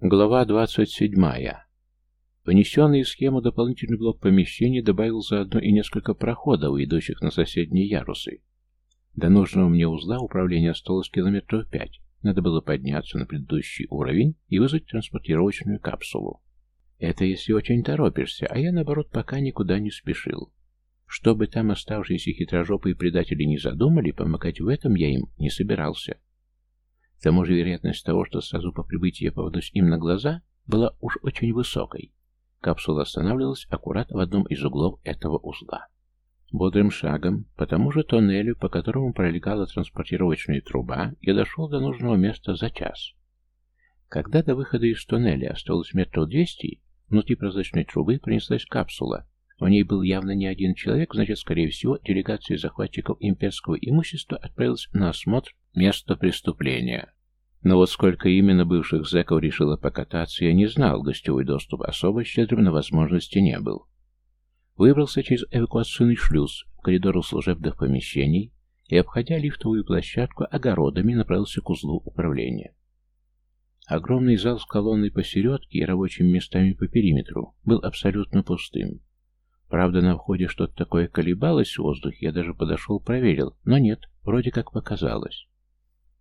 Глава 27. Внесенный в схему дополнительный блок помещений добавил заодно и несколько проходов, идущих на соседние ярусы. До нужного мне узла управления осталось километров пять. Надо было подняться на предыдущий уровень и вызвать транспортировочную капсулу. Это если очень торопишься, а я, наоборот, пока никуда не спешил. Чтобы там оставшиеся хитрожопые предатели не задумали, помогать в этом я им не собирался. К тому же вероятность того, что сразу по прибытии я попадусь им на глаза, была уж очень высокой. Капсула останавливалась аккурат в одном из углов этого узла. Бодрым шагом, по тому же тоннелю, по которому пролегала транспортировочная труба, я дошел до нужного места за час. Когда до выхода из тоннеля осталось метров двести, внутри прозрачной трубы принеслась капсула. В ней был явно не один человек, значит, скорее всего, делегация захватчиков имперского имущества отправилась на осмотр места преступления. Но вот сколько именно бывших зэков решило покататься, я не знал, гостевой доступ особо щедрым на возможности не был. Выбрался через эвакуационный шлюз в коридор служебных помещений и, обходя лифтовую площадку, огородами направился к узлу управления. Огромный зал с колонной посередке и рабочими местами по периметру был абсолютно пустым. Правда, на входе что-то такое колебалось в воздухе, я даже подошел, проверил, но нет, вроде как показалось.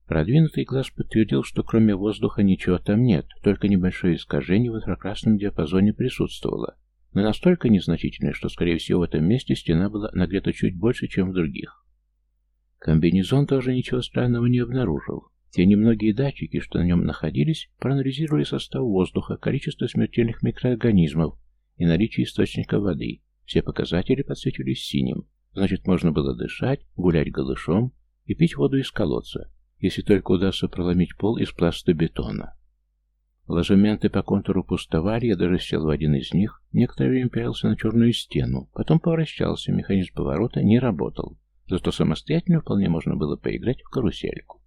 Продвинутый глаз подтвердил, что кроме воздуха ничего там нет, только небольшое искажение в инфракрасном диапазоне присутствовало, но настолько незначительное, что, скорее всего, в этом месте стена была нагрета чуть больше, чем в других. Комбинезон тоже ничего странного не обнаружил. Те немногие датчики, что на нем находились, проанализировали состав воздуха, количество смертельных микроорганизмов и наличие источника воды. Все показатели подсвечивались синим, значит, можно было дышать, гулять голышом и пить воду из колодца если только удастся проломить пол из пластобетона. Ложементы по контуру пустовали, я даже сел в один из них, некоторое время пялился на черную стену, потом поворачивался, механизм поворота не работал, зато самостоятельно вполне можно было поиграть в карусельку.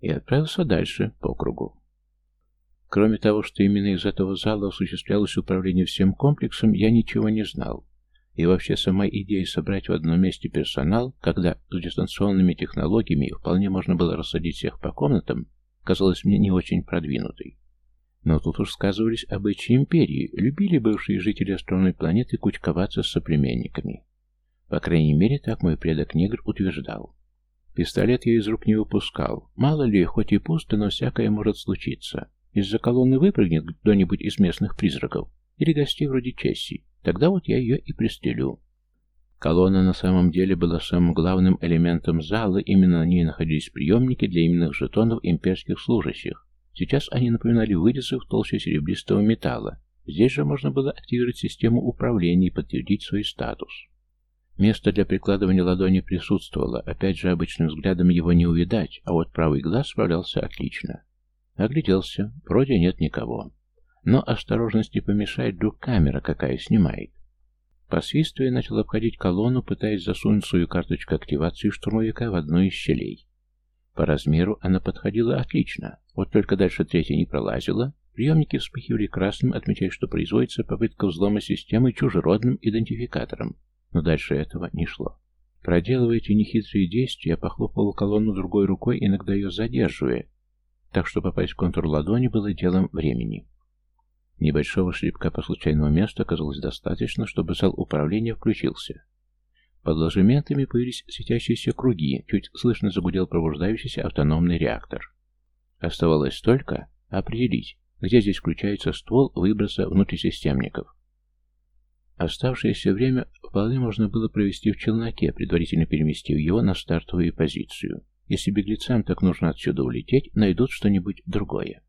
И отправился дальше, по кругу. Кроме того, что именно из этого зала осуществлялось управление всем комплексом, я ничего не знал. И вообще сама идея собрать в одном месте персонал, когда с дистанционными технологиями вполне можно было рассадить всех по комнатам, казалась мне не очень продвинутой. Но тут уж сказывались обычаи империи, любили бывшие жители островной планеты кучковаться с соплеменниками. По крайней мере, так мой предок-негр утверждал. Пистолет я из рук не выпускал. Мало ли, хоть и пусто, но всякое может случиться. Из-за колонны выпрыгнет кто-нибудь из местных призраков или гостей вроде Чесси, Тогда вот я ее и пристрелю. Колонна на самом деле была самым главным элементом зала, именно на ней находились приемники для именных жетонов имперских служащих. Сейчас они напоминали вырезы в толще серебристого металла. Здесь же можно было активировать систему управления и подтвердить свой статус. Место для прикладывания ладони присутствовало, опять же обычным взглядом его не увидать, а вот правый глаз справлялся отлично. Огляделся, вроде нет никого. Но осторожности помешает, вдруг камера какая снимает. Посвистывая, начал обходить колонну, пытаясь засунуть свою карточку активации штурмовика в одну из щелей. По размеру она подходила отлично, вот только дальше третья не пролазила, приемники вспыхивали красным, отмечая, что производится попытка взлома системы чужеродным идентификатором, но дальше этого не шло. Проделывая эти нехитрые действия, я похлопал колонну другой рукой, иногда ее задерживая, так что попасть в контур ладони было делом времени. Небольшого шлепка по случайному месту оказалось достаточно, чтобы зал управления включился. Под ложементами появились светящиеся круги, чуть слышно загудел пробуждающийся автономный реактор. Оставалось только определить, где здесь включается ствол выброса внутрисистемников. Оставшееся время вполне можно было провести в челноке, предварительно переместив его на стартовую позицию. Если беглецам так нужно отсюда улететь, найдут что-нибудь другое.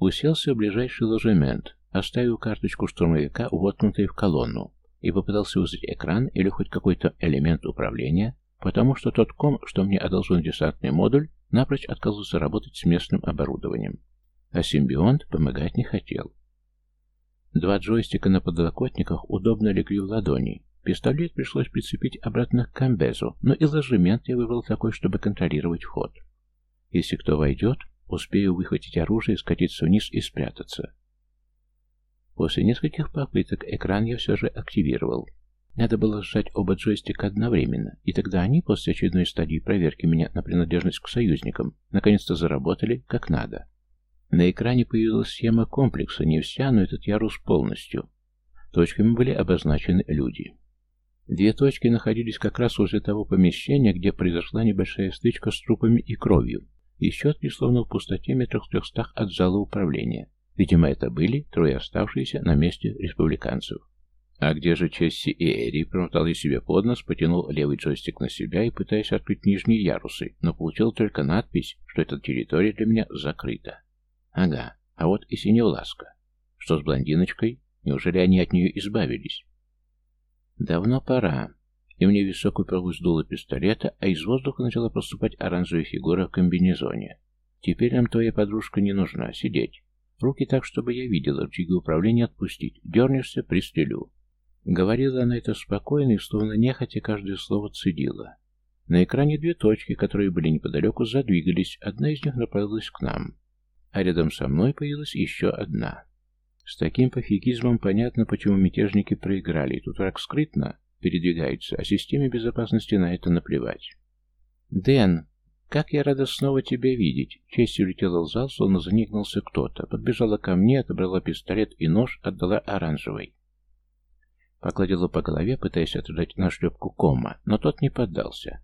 Уселся в ближайший ложемент, оставил карточку штурмовика, воткнутой в колонну, и попытался вызвать экран или хоть какой-то элемент управления, потому что тот ком, что мне одолжен десантный модуль, напрочь отказался работать с местным оборудованием. А симбионт помогать не хотел. Два джойстика на подлокотниках удобно легли в ладони. Пистолет пришлось прицепить обратно к комбезу, но и ложемент я выбрал такой, чтобы контролировать вход. Если кто войдет, Успею выхватить оружие, скатиться вниз и спрятаться. После нескольких попыток экран я все же активировал. Надо было сжать оба джойстика одновременно, и тогда они, после очередной стадии проверки меня на принадлежность к союзникам, наконец-то заработали как надо. На экране появилась схема комплекса, не вся, но этот ярус полностью. Точками были обозначены люди. Две точки находились как раз возле того помещения, где произошла небольшая стычка с трупами и кровью. Три словно в пустоте метрах в трехстах от зала управления. Видимо, это были трое оставшиеся на месте республиканцев. «А где же Чесси и Эри?» Промотал я себе под нос, потянул левый джойстик на себя и пытаясь открыть нижние ярусы, но получил только надпись, что эта территория для меня закрыта. Ага, а вот и синевласка. Что с блондиночкой? Неужели они от нее избавились? Давно пора. И мне висок уперлась дуло пистолета, а из воздуха начала проступать оранжевая фигура в комбинезоне. Теперь нам твоя подружка не нужна. Сидеть. Руки так, чтобы я видела, рычаги управления отпустить. Дернешься — пристрелю. Говорила она это спокойно и, словно нехотя, каждое слово цедила. На экране две точки, которые были неподалеку, задвигались. Одна из них направилась к нам. А рядом со мной появилась еще одна. С таким пофигизмом понятно, почему мятежники проиграли. Тут враг скрытно передвигается, а системе безопасности на это наплевать. «Дэн, как я рада снова тебя видеть!» Честь улетела в зал, словно заникнулся кто-то. Подбежала ко мне, отобрала пистолет и нож, отдала оранжевой. Погладила по голове, пытаясь отдать нашлепку кома, но тот не поддался.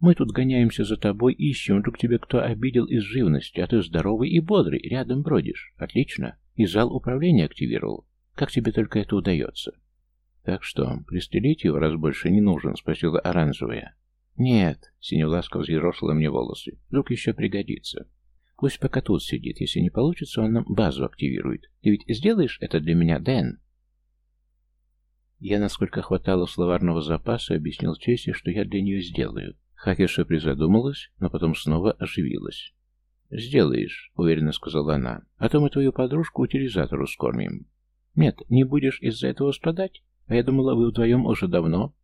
«Мы тут гоняемся за тобой, ищем, вдруг тебе кто обидел из живности, а ты здоровый и бодрый, рядом бродишь. Отлично!» И зал управления активировал. Как тебе только это удается? Так что, пристрелить его, раз больше не нужен, спросила оранжевая. Нет, синевласка взъерошила мне волосы. Вдруг еще пригодится. Пусть пока тут сидит. Если не получится, он нам базу активирует. Ты ведь сделаешь это для меня, Дэн? Я, насколько хватало словарного запаса, объяснил Чесси, что я для нее сделаю. Хакерша призадумалась, но потом снова оживилась. «Сделаешь», — уверенно сказала она. «А то мы твою подружку утилизатору скормим». «Нет, не будешь из-за этого страдать? А я думала, вы вдвоем уже давно».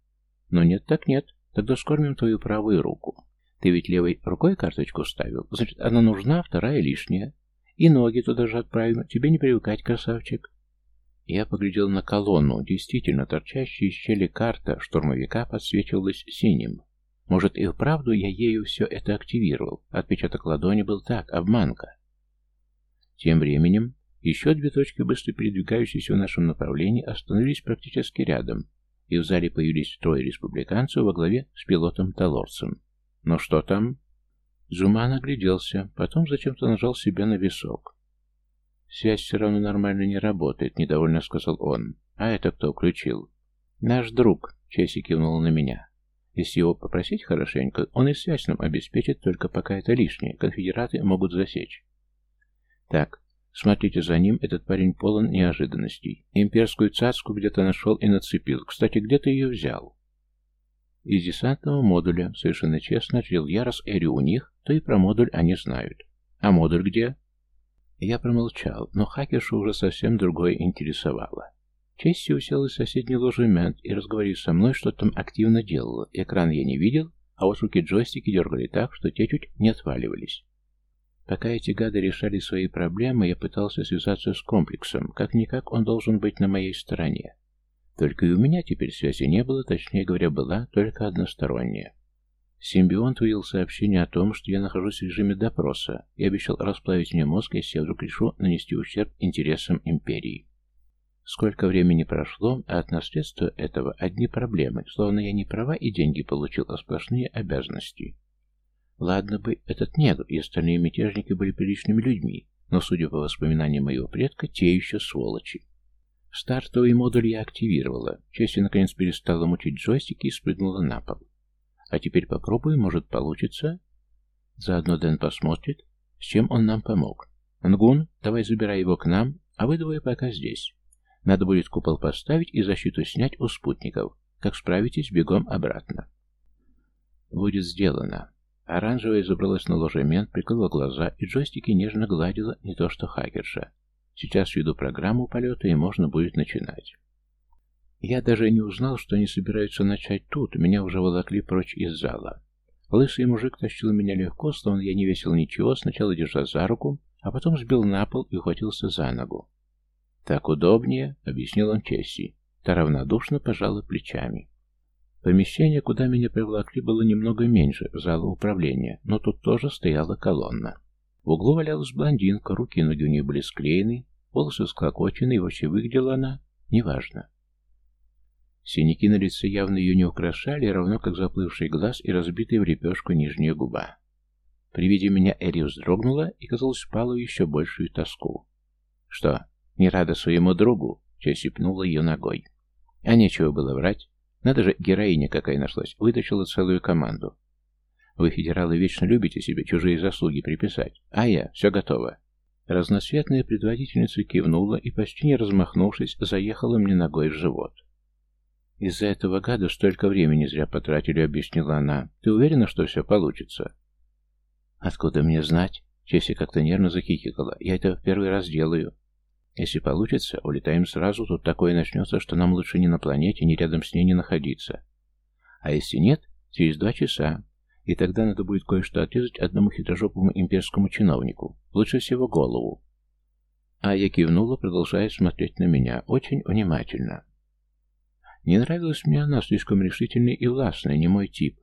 «Но нет так нет. Тогда скормим твою правую руку. Ты ведь левой рукой карточку ставил. Значит, она нужна, вторая лишняя. И ноги туда же отправим. Тебе не привыкать, красавчик». Я поглядел на колонну. Действительно, торчащая из щели карта штурмовика подсвечивалась синим. Может, и вправду я ею все это активировал. Отпечаток ладони был так, обманка. Тем временем, еще две точки, быстро передвигающиеся в нашем направлении, остановились практически рядом, и в зале появились трое республиканцев во главе с пилотом-талорцем. «Ну что там?» Зуман огляделся, потом зачем-то нажал себя на висок. «Связь все равно нормально не работает», — недовольно сказал он. «А это кто включил?» «Наш друг», — Чеси кивнул на меня. Если его попросить хорошенько, он и связь нам обеспечит, только пока это лишнее. Конфедераты могут засечь. Так, смотрите за ним, этот парень полон неожиданностей. Имперскую цацку где-то нашел и нацепил. Кстати, где ты ее взял? Из десантного модуля, совершенно честно, ответил я, раз Эри у них, то и про модуль они знают. А модуль где? Я промолчал, но хакершу уже совсем другое интересовало. Чести уселась в соседний ложемент и, разговорив со мной, что там активно делала. Экран я не видел, а вот руки джойстики дергали так, что те чуть не отваливались. Пока эти гады решали свои проблемы, я пытался связаться с комплексом. Как-никак он должен быть на моей стороне. Только и у меня теперь связи не было, точнее говоря, была только односторонняя. Симбионт вывел сообщение о том, что я нахожусь в режиме допроса и обещал расплавить мне мозг, если я вдруг решу нанести ущерб интересам Империи. Сколько времени прошло, а от наследства этого одни проблемы, словно я не права и деньги получил, а сплошные обязанности. Ладно бы этот негр и остальные мятежники были приличными людьми, но, судя по воспоминаниям моего предка, те еще сволочи. Стартовый модуль я активировала. Честь наконец перестала мучить джойстики и спрыгнула на пол. А теперь попробуем, может получится. Заодно Дэн посмотрит, с чем он нам помог. Ангун, давай забирай его к нам, а вы двое пока здесь. Надо будет купол поставить и защиту снять у спутников. Как справитесь, бегом обратно. Будет сделано. Оранжевая забралась на ложемент, прикрыла глаза, и джойстики нежно гладила не то что хакерша. Сейчас введу программу полета, и можно будет начинать. Я даже не узнал, что они собираются начать тут, меня уже волокли прочь из зала. Лысый мужик тащил меня легко, словно я не весил ничего, сначала держа за руку, а потом сбил на пол и ухватился за ногу. «Так удобнее», — объяснил он Чесси. Та равнодушно пожала плечами. Помещение, куда меня привлекли, было немного меньше зала управления, но тут тоже стояла колонна. В углу валялась блондинка, руки и ноги у нее были склеены, волосы склокочены, и вообще выглядела она неважно. Синяки на лице явно ее не украшали, равно как заплывший глаз и разбитая в лепешку нижняя губа. При виде меня Эри вздрогнула и, казалось, впала в еще большую тоску. «Что, не рада своему другу?» — Чесси пнула ее ногой. А нечего было врать. Надо же, героиня какая нашлась, вытащила целую команду. Вы, федералы, вечно любите себе чужие заслуги приписать. А я, все готово. Разноцветная предводительница кивнула и, почти не размахнувшись, заехала мне ногой в живот. «Из-за этого гада столько времени зря потратили», — объяснила она. «Ты уверена, что все получится?» «Откуда мне знать?» Чесси как-то нервно захихикала. «Я это в первый раз делаю. Если получится, улетаем сразу, тут такое начнется, что нам лучше ни на планете, ни рядом с ней не находиться. А если нет, через два часа. И тогда надо будет кое-что отрезать одному хитрожопому имперскому чиновнику. Лучше всего голову. А я кивнула, продолжая смотреть на меня, очень внимательно. Не нравилась мне она, слишком решительная и властная, не мой тип.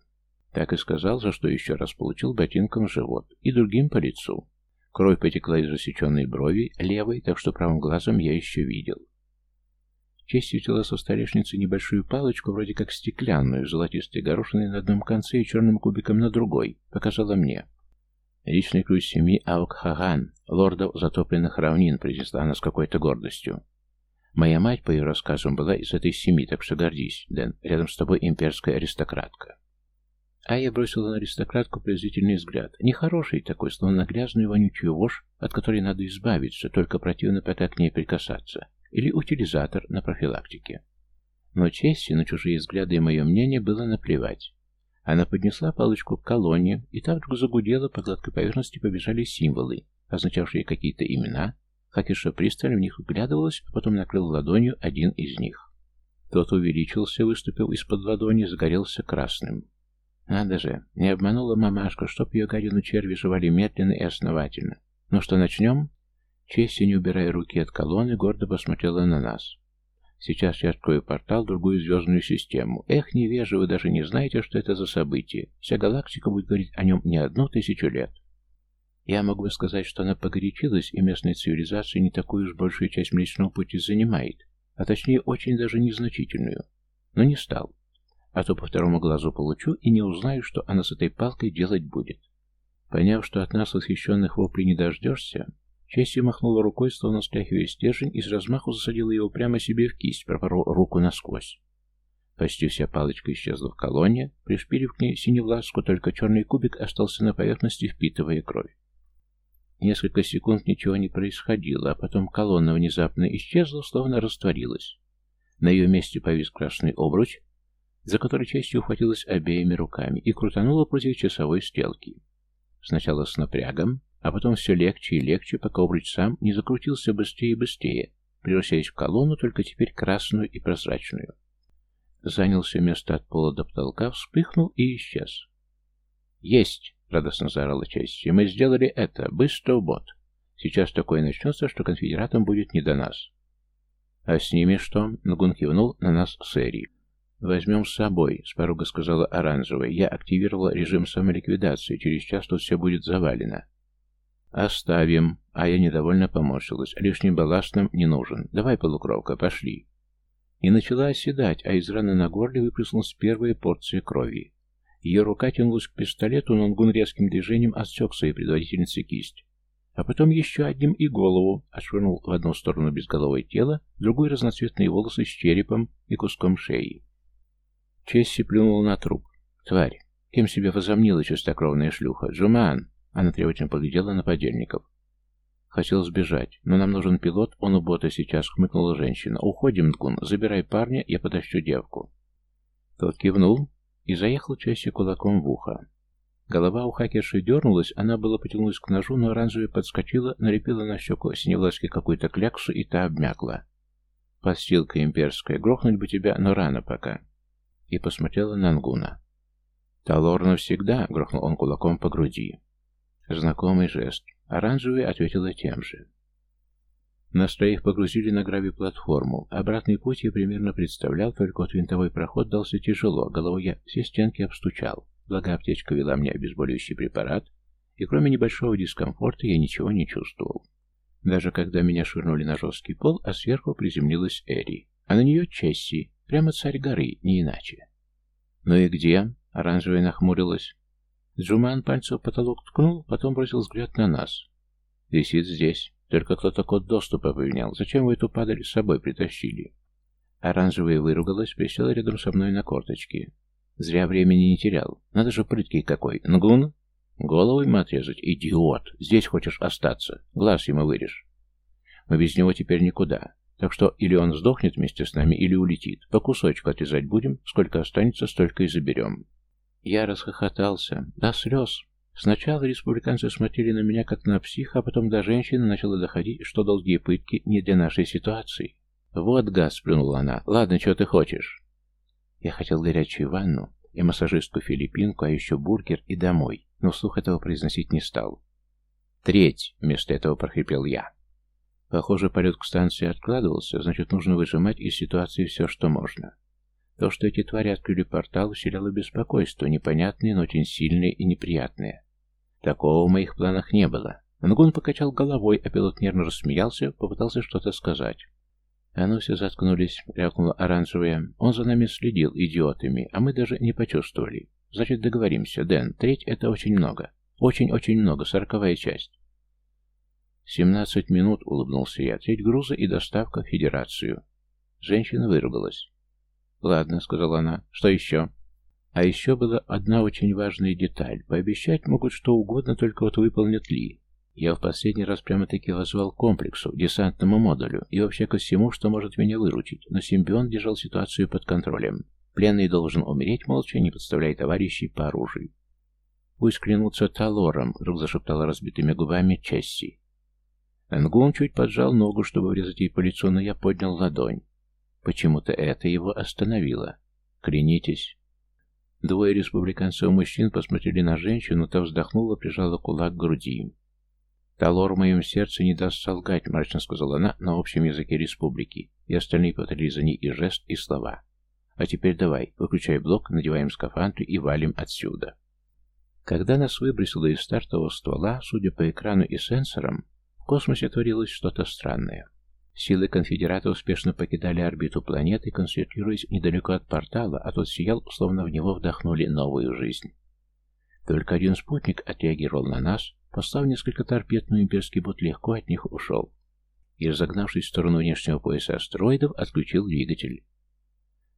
Так и сказал, за что еще раз получил ботинком живот и другим по лицу. Кровь потекла из рассеченной брови, левой, так что правым глазом я еще видел. Честь взяла со столешницы небольшую палочку, вроде как стеклянную, золотистой горошиной на одном конце и черным кубиком на другой, показала мне. «Личный ключ семьи Аукхаган, лордов затопленных равнин», произнесла она с какой-то гордостью. «Моя мать, по ее рассказам, была из этой семьи, так что гордись, Дэн, рядом с тобой имперская аристократка». А я бросила на аристократку презрительный взгляд. Нехороший такой, словно грязную вонючую вошь, от которой надо избавиться, только противно пока к ней прикасаться. Или утилизатор на профилактике. Но Чесси на чужие взгляды и мое мнение было наплевать. Она поднесла палочку к колонне, и так вдруг загудела, по гладкой поверхности побежали символы, означавшие какие-то имена. Хакерша пристально в них вглядывалась, а потом накрыл ладонью один из них. Тот увеличился, выступил из-под ладони, загорелся красным. Надо же, не обманула мамашка, чтоб ее гадину черви жевали медленно и основательно. Ну что, начнем? Чести, не убирая руки от колонны, гордо посмотрела на нас. Сейчас я открою портал в другую звездную систему. Эх, невежи, вы даже не знаете, что это за событие. Вся галактика будет говорить о нем не одну тысячу лет. Я могу бы сказать, что она погорячилась, и местная цивилизация не такую уж большую часть Млечного Пути занимает, а точнее очень даже незначительную. Но не стал а то по второму глазу получу и не узнаю, что она с этой палкой делать будет. Поняв, что от нас восхищенных воплей не дождешься, Честью махнула рукой, словно стряхивая стержень, и с размаху засадила его прямо себе в кисть, пропорол руку насквозь. Почти вся палочка исчезла в колонне, пришпилив к ней синевласку, только черный кубик остался на поверхности, впитывая кровь. Несколько секунд ничего не происходило, а потом колонна внезапно исчезла, словно растворилась. На ее месте повис красный обруч, за который частью ухватилась обеими руками и крутанула против часовой стрелки. Сначала с напрягом, а потом все легче и легче, пока обруч сам не закрутился быстрее и быстрее, превращаясь в колонну, только теперь красную и прозрачную. Занялся место от пола до потолка, вспыхнул и исчез. «Есть!» — радостно заорала часть. «И мы сделали это! Быстро в бот! Сейчас такое начнется, что конфедератам будет не до нас!» «А с ними что?» — Нагун кивнул на нас с Эри. «Возьмем с собой», — с порога сказала Оранжевая. «Я активировала режим самоликвидации. Через час тут все будет завалено». «Оставим». А я недовольно поморщилась. «Лишним балласт нам не нужен. Давай, полукровка, пошли». И начала оседать, а из раны на горле выплеснулась первая порция крови. Ее рука тянулась к пистолету, но Нгун резким движением отсек своей предводительнице кисть. А потом еще одним и голову, отшвырнул в одну сторону безголовое тело, в другую разноцветные волосы с черепом и куском шеи. Чесси плюнула на труп. «Тварь! Кем себя возомнила чистокровная шлюха? Джуман!» Она требовательно поглядела на подельников. Хотел сбежать, но нам нужен пилот, он у бота сейчас, хмыкнула женщина. Уходим, Дгун, забирай парня, я подощу девку. Тот кивнул и заехал Чесси кулаком в ухо. Голова у хакерши дернулась, она была потянулась к ножу, но оранжевая подскочила, налепила на щеку синевласки какую-то кляксу, и та обмякла. Подстилка имперская, грохнуть бы тебя, но рано пока и посмотрела на Ангуна. «Талор навсегда!» — грохнул он кулаком по груди. Знакомый жест. Оранжевый ответила тем же. Нас троих погрузили на грави-платформу. Обратный путь я примерно представлял, только вот винтовой проход дался тяжело. Головой я все стенки обстучал. Благо аптечка вела мне обезболивающий препарат, и кроме небольшого дискомфорта я ничего не чувствовал. Даже когда меня швырнули на жесткий пол, а сверху приземлилась Эри, а на нее Чесси, прямо царь горы, не иначе. «Ну и где?» — оранжевая нахмурилась. Джуман пальцем в потолок ткнул, потом бросил взгляд на нас. «Висит здесь. Только кто-то код доступа поменял. Зачем вы эту падаль с собой притащили?» Оранжевая выругалась, присела рядом со мной на корточки. Зря времени не терял. Надо же прыткий какой. Нгун? Голову ему отрезать? Идиот! Здесь хочешь остаться. Глаз ему вырежь. Мы без него теперь никуда. Так что или он сдохнет вместе с нами, или улетит. По кусочку отрезать будем. Сколько останется, столько и заберем. Я расхохотался. До слез. Сначала республиканцы смотрели на меня как на психа, а потом до женщины начало доходить, что долгие пытки не для нашей ситуации. «Вот газ», — сплюнула она. «Ладно, что ты хочешь?» Я хотел горячую ванну и массажистку-филиппинку, а еще бургер и домой, но вслух этого произносить не стал. «Треть!» — вместо этого прохрипел я. Похоже, полет к станции откладывался, значит, нужно выжимать из ситуации все, что можно. То, что эти твари открыли портал, усиляло беспокойство, непонятное, но очень сильное и неприятное. Такого в моих планах не было. Ангун покачал головой, а пилот нервно рассмеялся, попытался что-то сказать. «А ну все заткнулись», — рявкнула оранжевая. «Он за нами следил, идиотами, а мы даже не почувствовали. Значит, договоримся, Дэн, треть — это очень много. Очень-очень много, сороковая часть». «Семнадцать минут», — улыбнулся я, — «треть груза и доставка в Федерацию». Женщина выругалась. «Ладно», — сказала она, — «что еще?» А еще была одна очень важная деталь. Пообещать могут что угодно, только вот выполнят ли. Я в последний раз прямо-таки возвал комплексу, десантному модулю и вообще ко всему, что может меня выручить, но симбион держал ситуацию под контролем. Пленный должен умереть молча, не подставляя товарищей по оружию. «Пусть клянутся Талором», — вдруг зашептала разбитыми губами Чесси. Ангун чуть поджал ногу, чтобы врезать ей по лицу, но я поднял ладонь. Почему-то это его остановило. Клянитесь. Двое республиканцев-мужчин посмотрели на женщину, та вздохнула, прижала кулак к груди. «Талор в моем сердце не даст солгать», — мрачно сказала она на общем языке республики, и остальные повторили за ней и жест, и слова. «А теперь давай, выключай блок, надеваем скафандры и валим отсюда». Когда нас выбросило из стартового ствола, судя по экрану и сенсорам, в космосе творилось что-то странное. Силы конфедерата успешно покидали орбиту планеты, концентрируясь недалеко от портала, а тот сиял, словно в него вдохнули новую жизнь. Только один спутник отреагировал на нас, послав несколько торпед, но имперский бот легко от них ушел. И, разогнавшись в сторону внешнего пояса астероидов, отключил двигатель.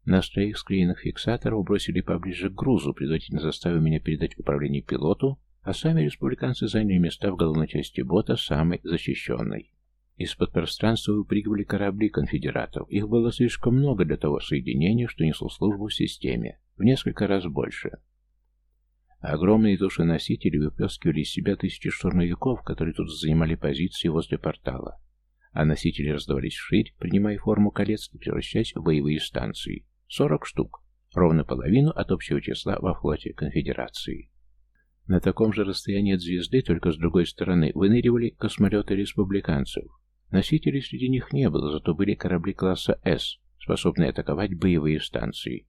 Нас троих склеенных фиксаторов бросили поближе к грузу, предварительно заставив меня передать управление пилоту, а сами республиканцы заняли места в головной части бота, самой защищенной. Из-под пространства выпрыгивали корабли конфедератов. Их было слишком много для того соединения, что несло службу в системе. В несколько раз больше. Огромные души носителей выплескивали из себя тысячи штурмовиков, которые тут занимали позиции возле портала. А носители раздавались вширь, принимая форму колец и превращаясь в боевые станции. 40 штук. Ровно половину от общего числа во флоте конфедерации. На таком же расстоянии от звезды, только с другой стороны, выныривали космолеты республиканцев. Носителей среди них не было, зато были корабли класса «С», способные атаковать боевые станции.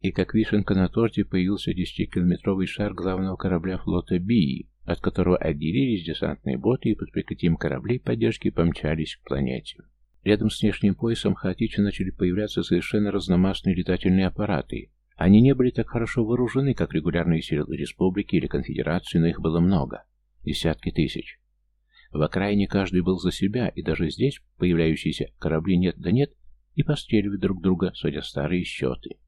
И как вишенка на торте появился 10-километровый шар главного корабля флота «Бии», от которого отделились десантные боты и под прикрытием кораблей поддержки помчались к планете. Рядом с внешним поясом хаотично начали появляться совершенно разномастные летательные аппараты. Они не были так хорошо вооружены, как регулярные силы республики или конфедерации, но их было много. Десятки тысяч. В окраине каждый был за себя, и даже здесь появляющиеся корабли нет да нет и постреливают друг друга, судя старые счеты.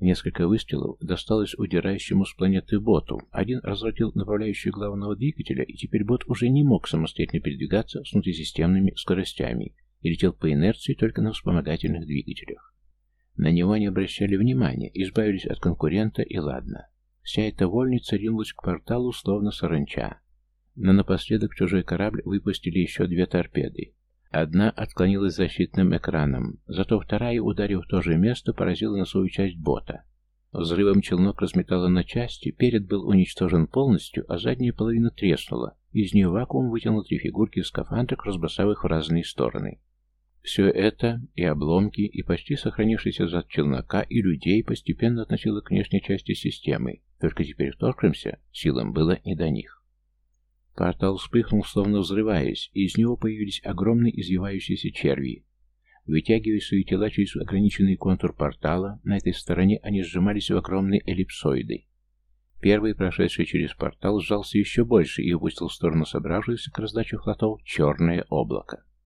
Несколько выстрелов досталось удирающему с планеты боту. Один развратил направляющую главного двигателя, и теперь бот уже не мог самостоятельно передвигаться с внутрисистемными скоростями и летел по инерции только на вспомогательных двигателях. На него не обращали внимания, избавились от конкурента и ладно. Вся эта вольница ринулась к порталу, словно саранча. Но напоследок чужой корабль выпустили еще две торпеды. Одна отклонилась защитным экраном, зато вторая, ударив в то же место, поразила на свою часть бота. Взрывом челнок разметало на части, перед был уничтожен полностью, а задняя половина треснула. Из нее вакуум вытянул три фигурки в скафандрах, разбросав их в разные стороны. Все это, и обломки, и почти сохранившийся зад челнока, и людей постепенно относило к внешней части системы, только теперь вторгшимся силам было не до них. Портал вспыхнул, словно взрываясь, и из него появились огромные извивающиеся черви. Вытягивая свои тела через ограниченный контур портала, на этой стороне они сжимались в огромные эллипсоиды. Первый, прошедший через портал, сжался еще больше и выпустил в сторону собравшихся к раздаче флотов черное облако.